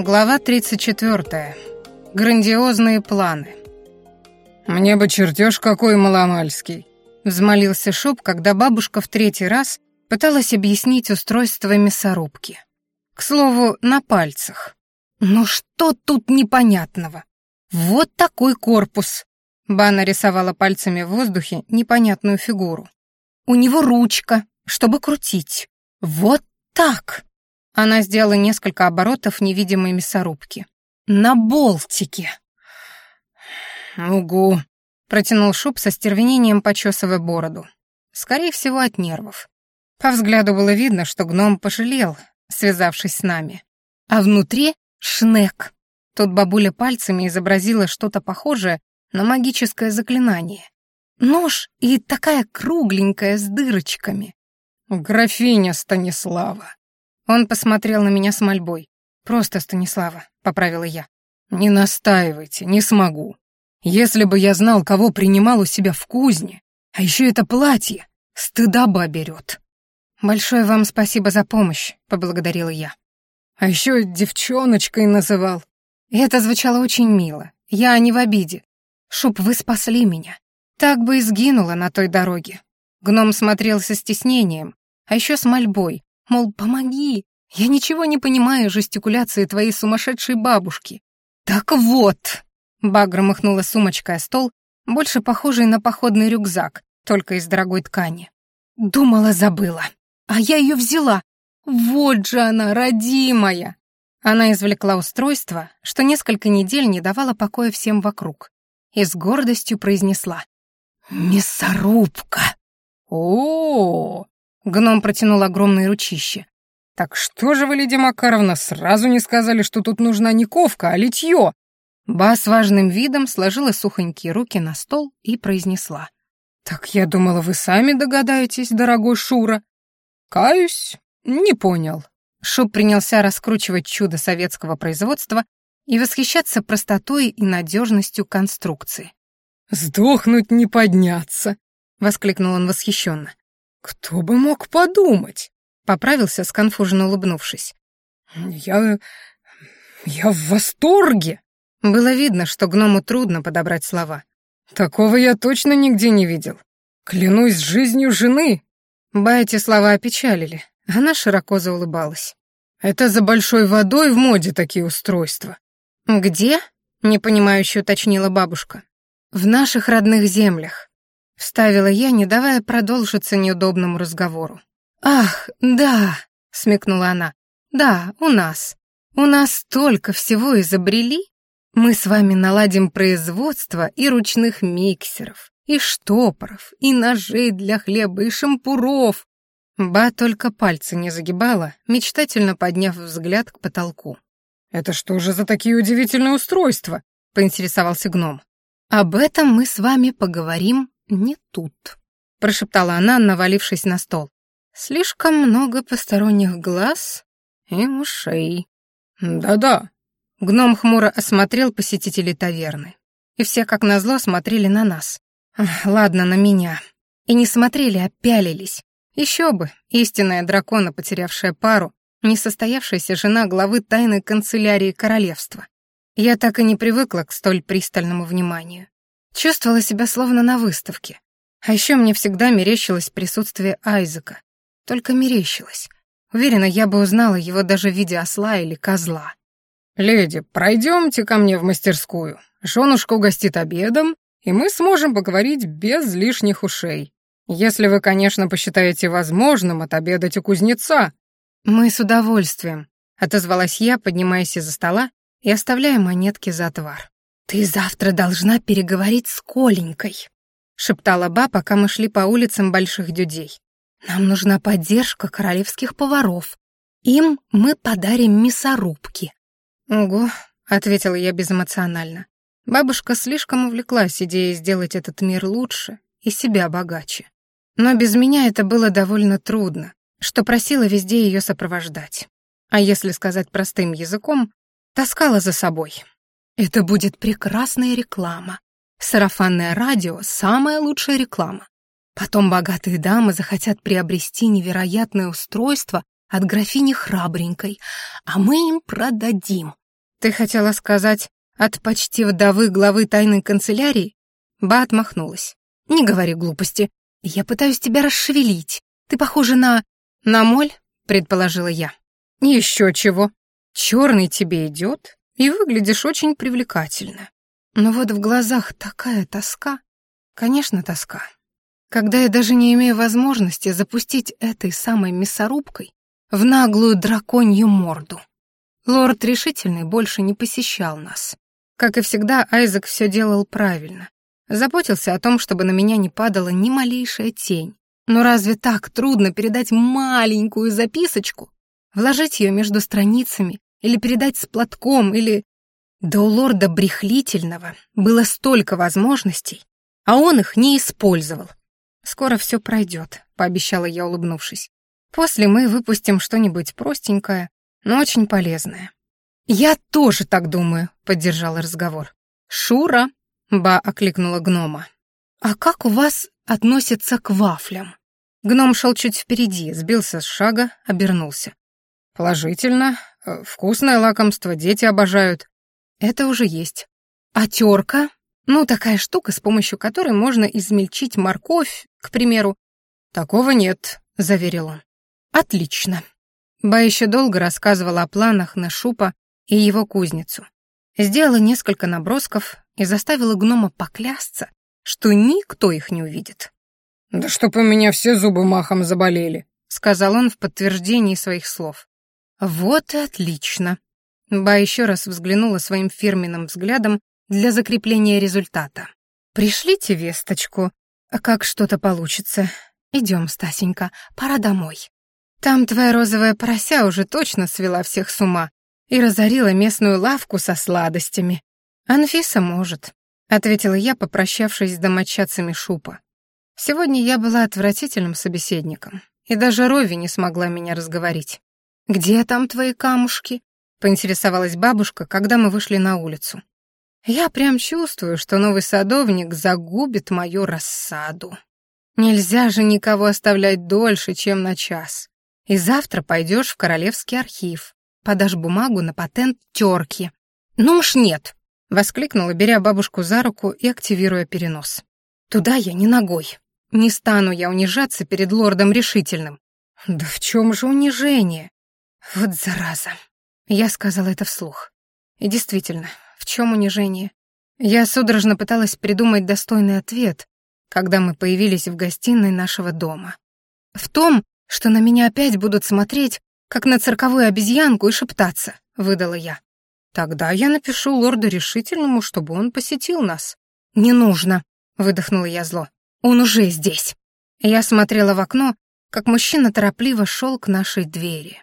Глава 34. Грандиозные планы. «Мне бы чертеж какой маломальский», — взмолился Шуб, когда бабушка в третий раз пыталась объяснить устройство мясорубки. К слову, на пальцах. «Ну что тут непонятного? Вот такой корпус!» Ба нарисовала пальцами в воздухе непонятную фигуру. «У него ручка, чтобы крутить. Вот так!» Она сделала несколько оборотов невидимой мясорубки. «На болтике!» «Угу!» — протянул Шуб со стервенением, почесывая бороду. Скорее всего, от нервов. По взгляду было видно, что гном пожалел, связавшись с нами. А внутри — шнек. Тут бабуля пальцами изобразила что-то похожее на магическое заклинание. Нож и такая кругленькая с дырочками. «Графиня Станислава», он посмотрел на меня с мольбой. «Просто Станислава», — поправила я. «Не настаивайте, не смогу. Если бы я знал, кого принимал у себя в кузне, а еще это платье, стыда бы берет». «Большое вам спасибо за помощь», — поблагодарила я. «А еще девчоночкой называл». И это звучало очень мило. Я не в обиде. Шуб, вы спасли меня. Так бы и сгинула на той дороге. Гном смотрел со стеснением, а еще с мольбой, Мол, помоги, я ничего не понимаю жестикуляции твоей сумасшедшей бабушки. Так вот, Багра махнула сумочкой о стол, больше похожий на походный рюкзак, только из дорогой ткани. Думала, забыла. А я ее взяла. Вот же она, родимая. Она извлекла устройство, что несколько недель не давало покоя всем вокруг, и с гордостью произнесла. «Мясорубка!» «О-о-о!» Гном протянул огромное ручище. «Так что же вы, Лидия Макаровна, сразу не сказали, что тут нужна не ковка, а литье?» Ба с важным видом сложила сухонькие руки на стол и произнесла. «Так я думала, вы сами догадаетесь, дорогой Шура». «Каюсь, не понял». Шуб принялся раскручивать чудо советского производства и восхищаться простотой и надежностью конструкции. «Сдохнуть не подняться!» — воскликнул он восхищенно. «Кто бы мог подумать?» — поправился, сконфуженно улыбнувшись. «Я... я в восторге!» Было видно, что гному трудно подобрать слова. «Такого я точно нигде не видел. Клянусь жизнью жены!» Ба эти слова опечалили. Она широко заулыбалась. «Это за большой водой в моде такие устройства». «Где?» — непонимающе уточнила бабушка. «В наших родных землях. Вставила я, не давая продолжиться неудобному разговору. «Ах, да!» — смекнула она. «Да, у нас. У нас столько всего изобрели. Мы с вами наладим производство и ручных миксеров, и штопоров, и ножей для хлеба, и шампуров». Ба только пальцы не загибала, мечтательно подняв взгляд к потолку. «Это что же за такие удивительные устройства?» — поинтересовался гном. «Об этом мы с вами поговорим «Не тут», — прошептала она, навалившись на стол. «Слишком много посторонних глаз и ушей». «Да-да». Гном хмуро осмотрел посетителей таверны. И все, как назло, смотрели на нас. Ладно, на меня. И не смотрели, а пялились. Еще бы, истинная дракона, потерявшая пару, несостоявшаяся жена главы тайной канцелярии королевства. Я так и не привыкла к столь пристальному вниманию. Чувствовала себя словно на выставке. А еще мне всегда мерещилось присутствие Айзека. Только мерещилось. Уверена, я бы узнала его даже в виде осла или козла. «Леди, пройдемте ко мне в мастерскую. Женушка угостит обедом, и мы сможем поговорить без лишних ушей. Если вы, конечно, посчитаете возможным отобедать у кузнеца». «Мы с удовольствием», — отозвалась я, поднимаясь из-за стола и оставляя монетки за отвар. «Ты завтра должна переговорить с Коленькой», — шептала ба, пока мы шли по улицам Больших Дюдей. «Нам нужна поддержка королевских поваров. Им мы подарим мясорубки». «Ого», — ответила я безэмоционально. Бабушка слишком увлеклась идеей сделать этот мир лучше и себя богаче. Но без меня это было довольно трудно, что просила везде ее сопровождать. А если сказать простым языком, таскала за собой. Это будет прекрасная реклама. Сарафанное радио — самая лучшая реклама. Потом богатые дамы захотят приобрести невероятное устройство от графини Храбренькой, а мы им продадим. Ты хотела сказать, от почти вдовы главы тайной канцелярии? Ба отмахнулась. Не говори глупости. Я пытаюсь тебя расшевелить. Ты похожа на... На моль, предположила я. Еще чего. Черный тебе идет, и выглядишь очень привлекательно. Но вот в глазах такая тоска. Конечно, тоска. Когда я даже не имею возможности запустить этой самой мясорубкой в наглую драконью морду. Лорд Решительный больше не посещал нас. Как и всегда, Айзек все делал правильно. Заботился о том, чтобы на меня не падала ни малейшая тень. Но разве так трудно передать маленькую записочку? Вложить ее между страницами или передать с платком, или... Да у лорда Брехлительного было столько возможностей, а он их не использовал. «Скоро все пройдет», — пообещала я, улыбнувшись. «После мы выпустим что-нибудь простенькое, но очень полезное». «Я тоже так думаю», — поддержала разговор. «Шура», — Ба окликнула гнома. «А как у вас относятся к вафлям?» Гном шел чуть впереди, сбился с шага, обернулся. «Положительно. Э, вкусное лакомство, дети обожают». «Это уже есть. А терка?» Ну, такая штука, с помощью которой можно измельчить морковь, к примеру. Такого нет, заверил он. Отлично. Ба еще долго рассказывала о планах на Шупа и его кузницу. Сделала несколько набросков и заставила гнома поклясться, что никто их не увидит. «Да чтоб у меня все зубы махом заболели», — сказал он в подтверждении своих слов. «Вот и отлично». Ба еще раз взглянула своим фирменным взглядом для закрепления результата. «Пришлите весточку, как что-то получится. Идем, Стасенька, пора домой. Там твоя розовая порося уже точно свела всех с ума и разорила местную лавку со сладостями. Анфиса может», — ответила я, попрощавшись с домочадцами Шупа. «Сегодня я была отвратительным собеседником, и даже Рови не смогла меня разговорить. «Где там твои камушки?» — поинтересовалась бабушка, когда мы вышли на улицу. Я прям чувствую, что новый садовник загубит мою рассаду. Нельзя же никого оставлять дольше, чем на час. И завтра пойдешь в Королевский архив, подашь бумагу на патент терки. Ну уж нет, воскликнула, беря бабушку за руку и активируя перенос. Туда я не ногой. Не стану я унижаться перед лордом решительным. Да в чем же унижение? Вот зараза. Я сказала это вслух. И действительно, в чем унижение? Я судорожно пыталась придумать достойный ответ, когда мы появились в гостиной нашего дома. В том, что на меня опять будут смотреть, как на цирковую обезьянку и шептаться, выдала я. Тогда я напишу лорду решительному, чтобы он посетил нас. Не нужно, выдохнула я зло. Он уже здесь. Я смотрела в окно, как мужчина торопливо шел к нашей двери.